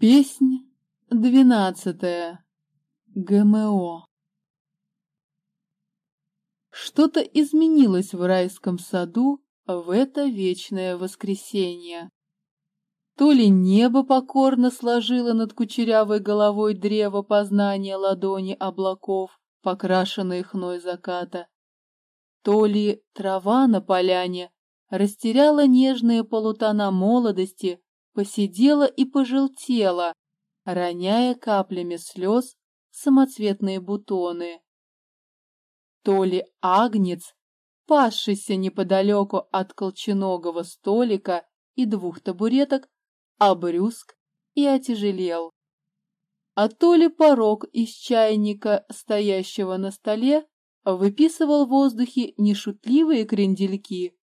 Песнь двенадцатая. ГМО. Что-то изменилось в райском саду в это вечное воскресенье. То ли небо покорно сложило над кучерявой головой древо познания ладони облаков, покрашенные хной заката, то ли трава на поляне растеряла нежные полутона молодости, посидела и пожелтела, роняя каплями слез самоцветные бутоны. То ли агнец, пасшийся неподалеку от колченогого столика и двух табуреток, обрюзг и отяжелел. А то ли порог из чайника, стоящего на столе, выписывал в воздухе не шутливые крендельки,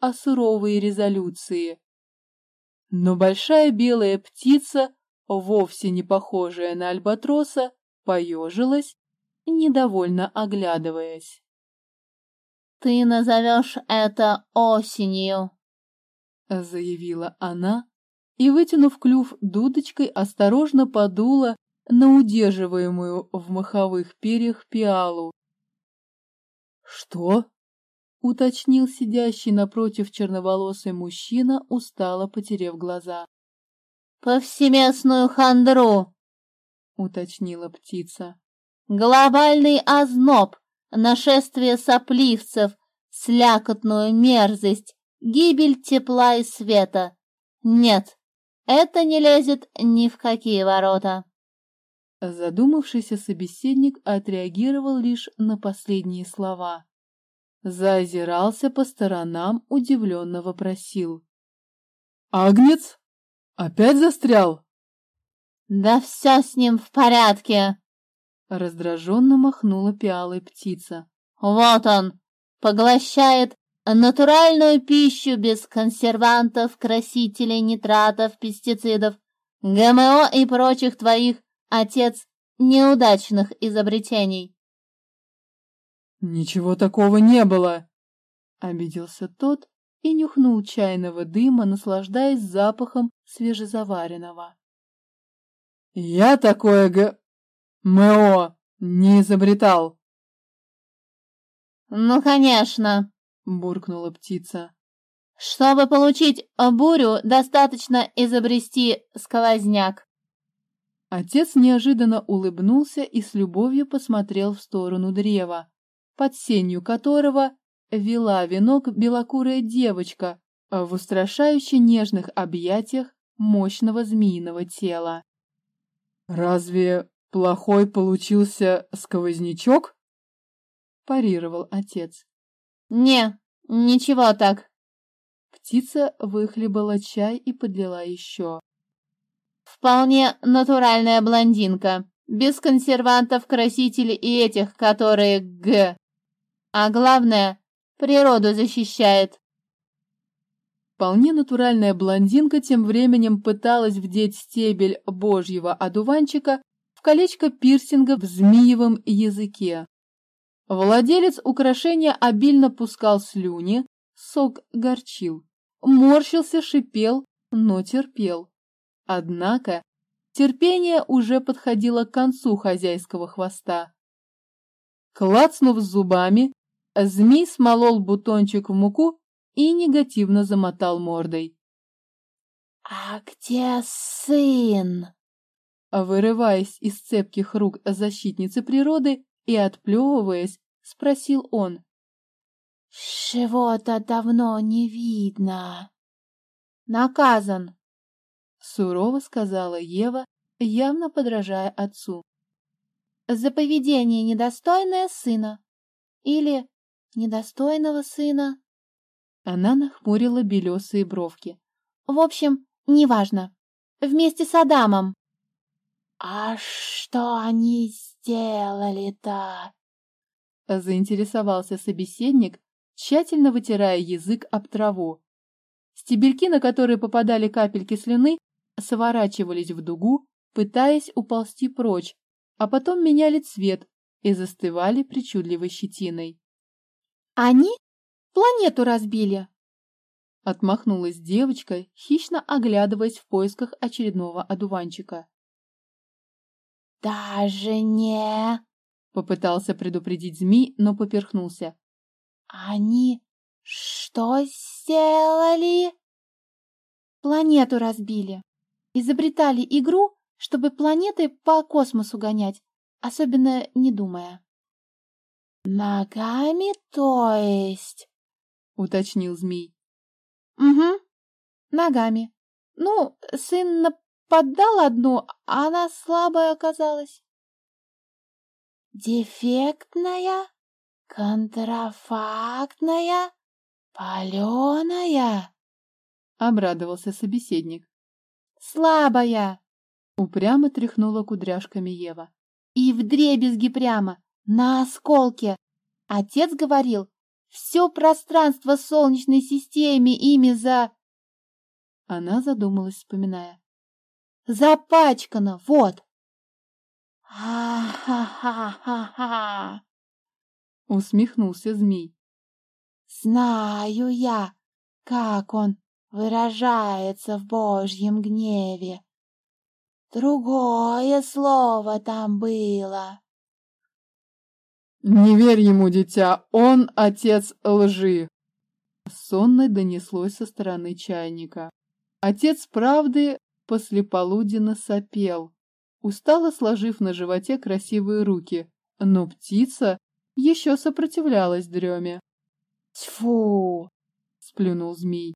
а суровые резолюции. Но большая белая птица, вовсе не похожая на альбатроса, поежилась, недовольно оглядываясь. «Ты назовешь это осенью», — заявила она, и, вытянув клюв дудочкой, осторожно подула на удерживаемую в маховых перьях пиалу. «Что?» — уточнил сидящий напротив черноволосый мужчина, устало потерев глаза. «Повсеместную хандру!» — уточнила птица. «Глобальный озноб, нашествие сопливцев, слякотную мерзость, гибель тепла и света. Нет, это не лезет ни в какие ворота». Задумавшийся собеседник отреагировал лишь на последние слова. Заозирался по сторонам, удивленно вопросил. «Агнец? Опять застрял?» «Да все с ним в порядке!» Раздраженно махнула пиалой птица. «Вот он! Поглощает натуральную пищу без консервантов, красителей, нитратов, пестицидов, ГМО и прочих твоих, отец, неудачных изобретений. «Ничего такого не было!» Обиделся тот и нюхнул чайного дыма, наслаждаясь запахом свежезаваренного. «Я такое г... МО не изобретал!» «Ну, конечно!» — буркнула птица. «Чтобы получить бурю, достаточно изобрести сквозняк». Отец неожиданно улыбнулся и с любовью посмотрел в сторону древа под сенью которого вела венок белокурая девочка в устрашающе нежных объятиях мощного змеиного тела. «Разве плохой получился сквознячок?» – парировал отец. «Не, ничего так». Птица выхлебала чай и подлила еще. «Вполне натуральная блондинка, без консервантов, красителей и этих, которые г а главное, природу защищает. Вполне натуральная блондинка тем временем пыталась вдеть стебель божьего одуванчика в колечко пирсинга в змеевом языке. Владелец украшения обильно пускал слюни, сок горчил, морщился, шипел, но терпел. Однако терпение уже подходило к концу хозяйского хвоста. Клацнув зубами, Змей смолол бутончик в муку и негативно замотал мордой. «А где сын?» Вырываясь из цепких рук защитницы природы и отплевываясь, спросил он. «Чего-то давно не видно». «Наказан», — сурово сказала Ева, явно подражая отцу. «За поведение недостойное сына. Или недостойного сына. Она нахмурила белесые бровки. В общем, неважно. Вместе с Адамом. А что они сделали-то? Заинтересовался собеседник, тщательно вытирая язык об траву. Стебельки, на которые попадали капельки слюны, сворачивались в дугу, пытаясь уползти прочь, а потом меняли цвет и застывали причудливой щетиной. Они планету разбили. Отмахнулась девочка, хищно оглядываясь в поисках очередного одуванчика. «Даже не...» — попытался предупредить змей, но поперхнулся. «Они что сделали?» «Планету разбили. Изобретали игру, чтобы планеты по космосу гонять, особенно не думая». «Ногами, то есть?» — уточнил змей. «Угу, ногами. Ну, сын нападал одну, а она слабая оказалась». «Дефектная? Контрафактная? Паленая?» — обрадовался собеседник. «Слабая!» — упрямо тряхнула кудряшками Ева. «И вдребезги прямо, на осколке. Отец говорил, все пространство Солнечной системы ими за...» Она задумалась, вспоминая. «Запачкано, вот!» «А-ха-ха-ха-ха!» Усмехнулся змей. «Знаю я, как он выражается в Божьем гневе. Другое слово там было. «Не верь ему, дитя, он отец лжи!» Сонно донеслось со стороны чайника. Отец правды послеполуденно сопел, устало сложив на животе красивые руки, но птица еще сопротивлялась дреме. «Тьфу!» — сплюнул змей.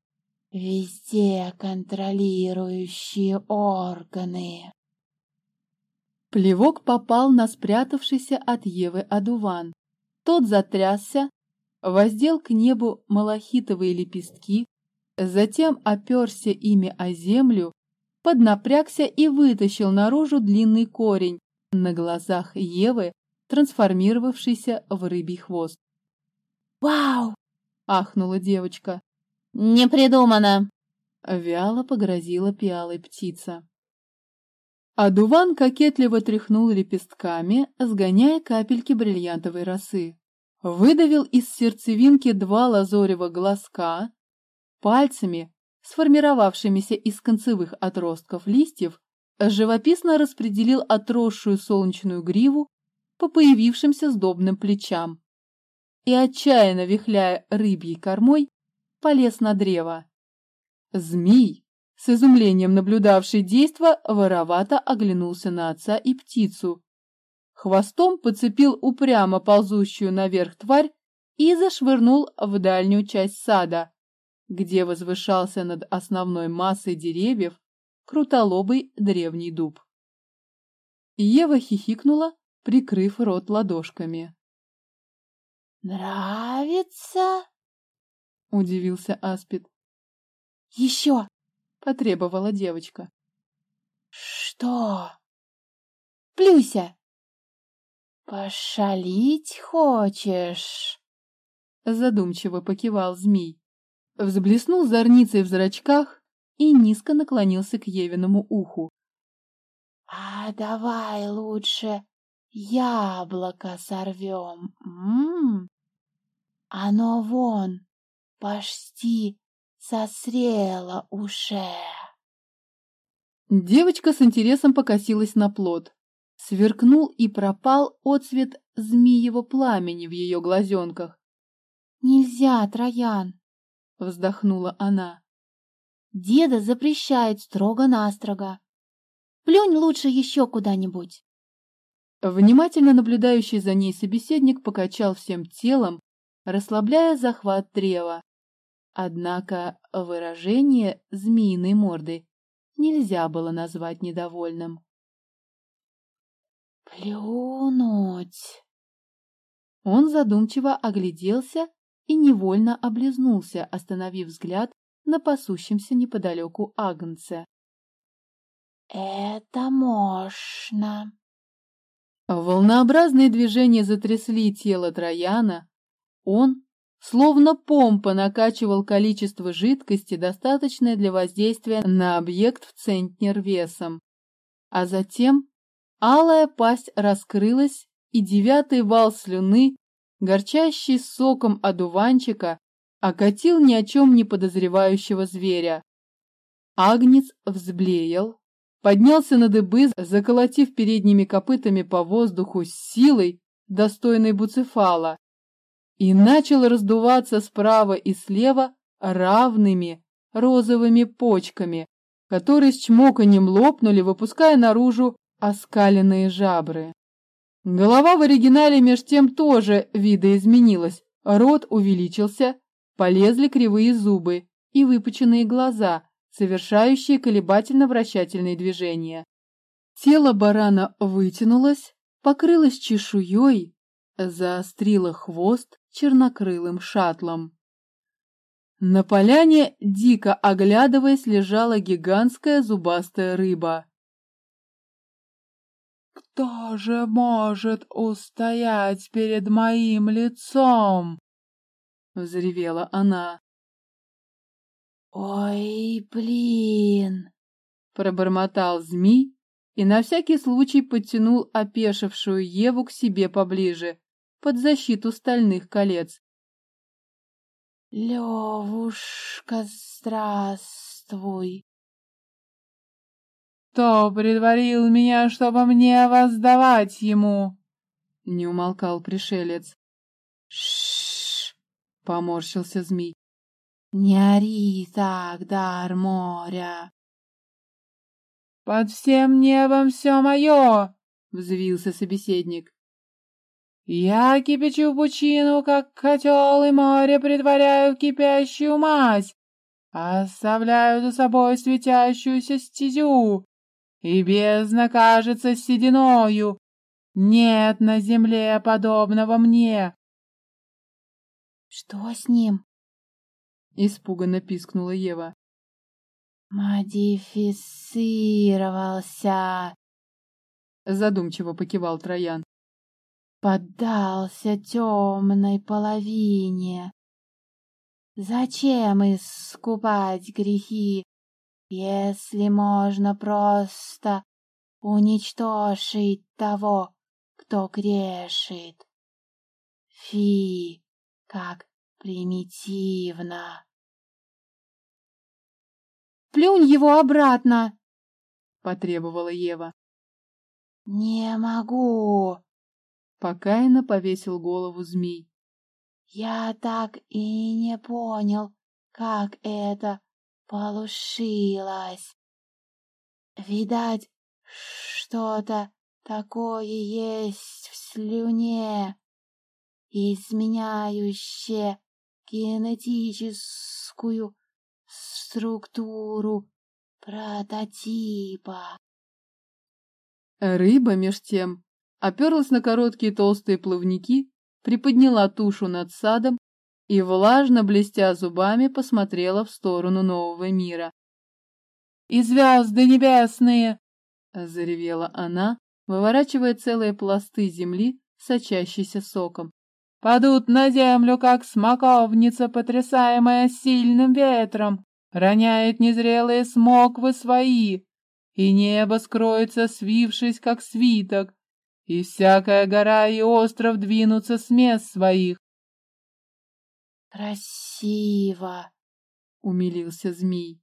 «Везде контролирующие органы!» Плевок попал на спрятавшийся от Евы одуван. Тот затрясся, воздел к небу малахитовые лепестки, затем оперся ими о землю, поднапрягся и вытащил наружу длинный корень, на глазах Евы, трансформировавшийся в рыбий хвост. «Вау!» — ахнула девочка. «Не придумано!» — вяло погрозила пиалой птица. Адуван кокетливо тряхнул лепестками, сгоняя капельки бриллиантовой росы. Выдавил из сердцевинки два лазорева глазка, пальцами, сформировавшимися из концевых отростков листьев, живописно распределил отросшую солнечную гриву по появившимся сдобным плечам и, отчаянно вихляя рыбьей кормой, полез на древо. Змей, с изумлением наблюдавший действо, воровато оглянулся на отца и птицу. Хвостом подцепил упрямо ползущую наверх тварь и зашвырнул в дальнюю часть сада, где возвышался над основной массой деревьев крутолобый древний дуб. Ева хихикнула, прикрыв рот ладошками. «Нравится?» — удивился Аспид. «Еще!» Потребовала девочка. Что? Плюся. Пошалить хочешь? Задумчиво покивал змей. Взблеснул зорницей в зрачках и низко наклонился к Евиному уху. А давай лучше яблоко сорвем. М -м -м. Оно вон почти созрела уже. Девочка с интересом покосилась на плод. Сверкнул и пропал отцвет змеевого пламени в ее глазенках. «Нельзя, Троян!» — вздохнула она. «Деда запрещает строго-настрого. Плюнь лучше еще куда-нибудь». Внимательно наблюдающий за ней собеседник покачал всем телом, расслабляя захват древа. Однако выражение змеиной морды нельзя было назвать недовольным. «Плюнуть!» Он задумчиво огляделся и невольно облизнулся, остановив взгляд на пасущемся неподалеку агнце. «Это можно!» Волнообразные движения затрясли тело Трояна. Он Словно помпа накачивал количество жидкости, достаточное для воздействия на объект в центнер весом. А затем алая пасть раскрылась, и девятый вал слюны, горчащий соком одуванчика, окатил ни о чем не подозревающего зверя. Агнец взблеял, поднялся на дыбы, заколотив передними копытами по воздуху с силой, достойной буцефала, и начал раздуваться справа и слева равными розовыми почками, которые с чмоканьем лопнули, выпуская наружу оскаленные жабры. Голова в оригинале меж тем тоже видоизменилась, рот увеличился, полезли кривые зубы и выпученные глаза, совершающие колебательно-вращательные движения. Тело барана вытянулось, покрылось чешуей, заострило хвост чернокрылым шатлом. На поляне, дико оглядываясь, лежала гигантская зубастая рыба. «Кто же может устоять перед моим лицом?» — взревела она. «Ой, блин!» — пробормотал змей и на всякий случай подтянул опешившую Еву к себе поближе, под защиту стальных колец. Левушка, здравствуй. Кто предварил меня, чтобы мне воздавать ему? Не умолкал пришелец. Шш, поморщился змей. Не ори так, дар моря. Под всем небом все мое, взвился собеседник. Я кипячу пучину, как котел, и море притворяю в кипящую мазь, оставляю за собой светящуюся стезю, и бездна кажется сединою. Нет на земле подобного мне. — Что с ним? — испуганно пискнула Ева. — Модифицировался. Задумчиво покивал Троян поддался темной половине. Зачем искупать грехи, если можно просто уничтожить того, кто грешит? Фи, как примитивно. «Плюнь его обратно!» — потребовала Ева. «Не могу!» Покаянно повесил голову змей. Я так и не понял, как это получилось. Видать, что-то такое есть в слюне, изменяющее генетическую структуру прототипа. Рыба, меж тем, оперлась на короткие толстые плавники, приподняла тушу над садом и, влажно блестя зубами, посмотрела в сторону нового мира. «И звезды небесные!» — заревела она, выворачивая целые пласты земли, сочащейся соком. «Падут на землю, как смоковница, потрясаемая сильным ветром, роняет незрелые смоквы свои, и небо скроется, свившись, как свиток, и всякая гора и остров двинутся с мест своих. Красиво, умилился змей.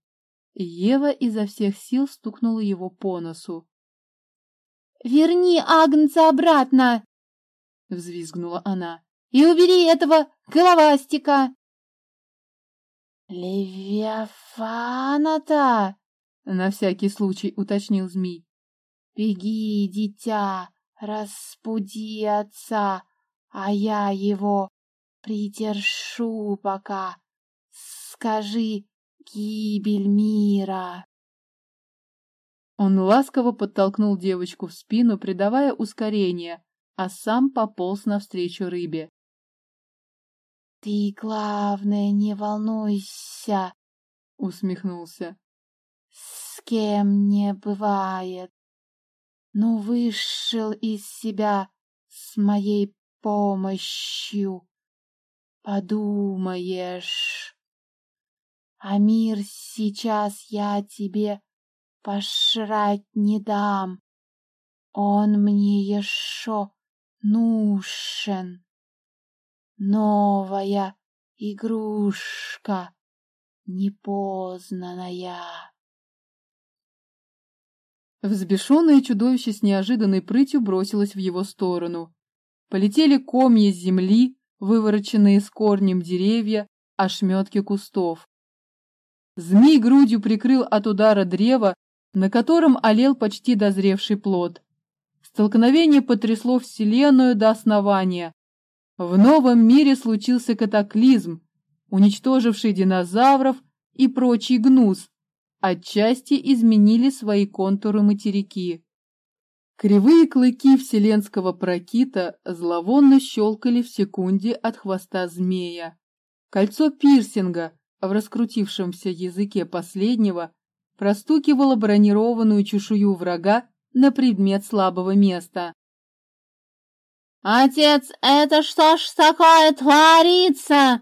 Ева изо всех сил стукнула его по носу. «Верни Агнца обратно!» — взвизгнула она. «И убери этого головастика!» «Левиафана-то!» — на всякий случай уточнил змей. «Беги, дитя, Распуди отца, а я его придержу пока. Скажи гибель мира. Он ласково подтолкнул девочку в спину, придавая ускорение, а сам пополз навстречу рыбе. «Ты, главное, не волнуйся», — усмехнулся. «С кем не бывает. Ну, вышел из себя с моей помощью. Подумаешь. А мир сейчас я тебе пошрать не дам. Он мне еще нужен. Новая игрушка непознанная. Взбешенное чудовище с неожиданной прытью бросилось в его сторону. Полетели комья земли, вывороченные с корнем деревья, ошметки кустов. Змей грудью прикрыл от удара древо, на котором олел почти дозревший плод. Столкновение потрясло Вселенную до основания. В новом мире случился катаклизм, уничтоживший динозавров и прочий гнус, отчасти изменили свои контуры материки. Кривые клыки вселенского прокита зловонно щелкали в секунде от хвоста змея. Кольцо пирсинга в раскрутившемся языке последнего простукивало бронированную чешую врага на предмет слабого места. «Отец, это что ж такое творится?»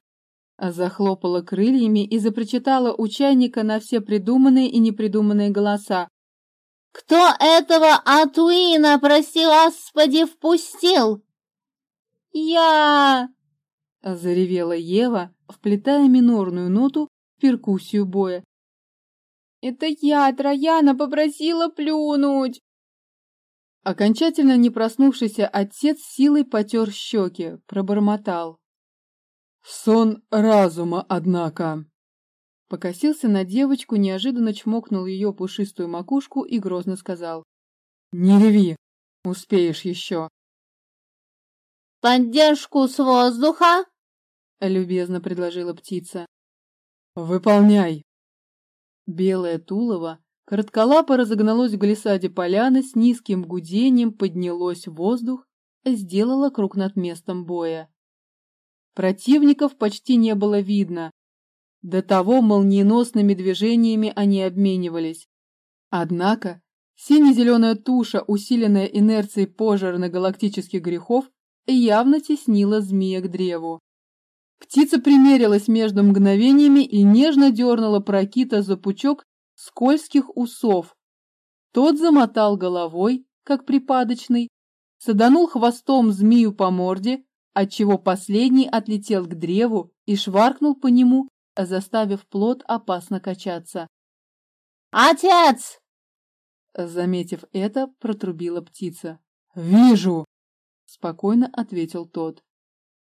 Захлопала крыльями и запрочитала у чайника на все придуманные и непридуманные голоса. «Кто этого Атуина, прости Господи, впустил?» «Я!» — заревела Ева, вплетая минорную ноту в перкуссию боя. «Это я, Трояна, попросила плюнуть!» Окончательно не проснувшийся отец силой потер щеки, пробормотал. Сон разума, однако. Покосился на девочку, неожиданно чмокнул ее пушистую макушку и грозно сказал. Не реви, успеешь еще. Поддержку с воздуха? Любезно предложила птица. Выполняй. Белое тулово коротколапо разогналось в глиссаде поляны с низким гудением, поднялось в воздух, сделало круг над местом боя. Противников почти не было видно. До того молниеносными движениями они обменивались. Однако сине-зеленая туша, усиленная инерцией пожарно-галактических грехов, явно теснила змея к древу. Птица примерилась между мгновениями и нежно дернула прокита за пучок скользких усов. Тот замотал головой, как припадочный, саданул хвостом змею по морде, отчего последний отлетел к древу и шваркнул по нему, заставив плод опасно качаться. «Отец!» Заметив это, протрубила птица. «Вижу!» — спокойно ответил тот.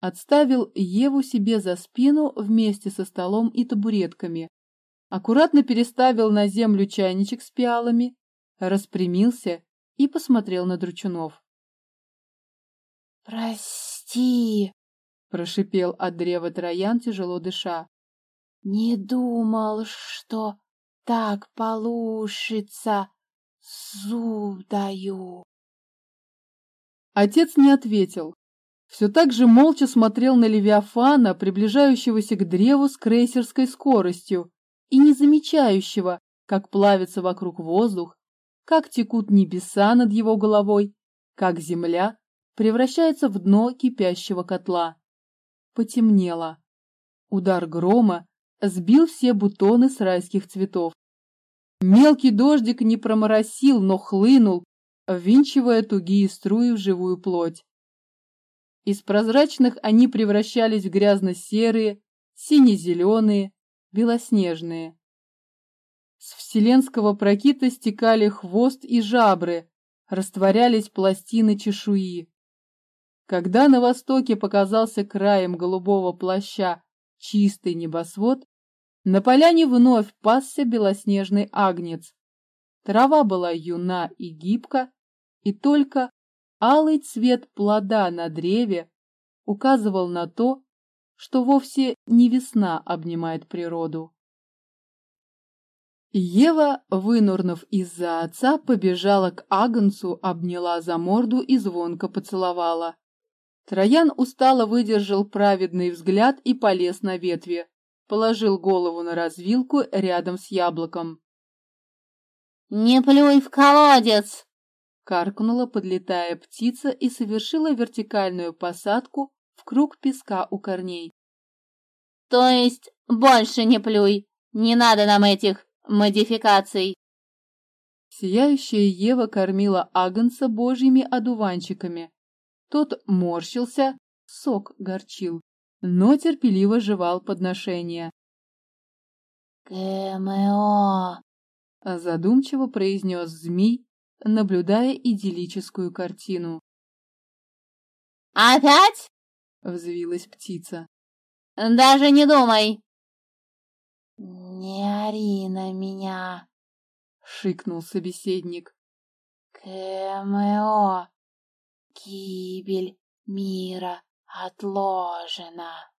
Отставил Еву себе за спину вместе со столом и табуретками, аккуратно переставил на землю чайничек с пиалами, распрямился и посмотрел на Дручунов. «Прости!» — прошипел от древа Троян, тяжело дыша. «Не думал, что так получится. Зуб даю!» Отец не ответил. Все так же молча смотрел на Левиафана, приближающегося к древу с крейсерской скоростью и не замечающего, как плавится вокруг воздух, как текут небеса над его головой, как земля превращается в дно кипящего котла. Потемнело. Удар грома сбил все бутоны с райских цветов. Мелкий дождик не проморосил, но хлынул, ввинчивая тугие струи в живую плоть. Из прозрачных они превращались в грязно-серые, сине-зеленые, белоснежные. С вселенского прокита стекали хвост и жабры, растворялись пластины чешуи. Когда на востоке показался краем голубого плаща чистый небосвод, на поляне вновь пасся белоснежный агнец. Трава была юна и гибка, и только алый цвет плода на древе указывал на то, что вовсе не весна обнимает природу. Ева, вынурнув из-за отца, побежала к Агнцу, обняла за морду и звонко поцеловала. Троян устало выдержал праведный взгляд и полез на ветви. Положил голову на развилку рядом с яблоком. «Не плюй в колодец!» Каркнула, подлетая птица и совершила вертикальную посадку в круг песка у корней. «То есть больше не плюй! Не надо нам этих модификаций!» Сияющая Ева кормила Агнца божьими одуванчиками, тот морщился, сок горчил. но терпеливо жевал подношение. ГМО, Задумчиво произнес змей, наблюдая идиллическую картину. «Опять?» — взвилась птица. «Даже не думай!» не ори на меня, — шикнул собеседник. ГМО, гибель мира отложена.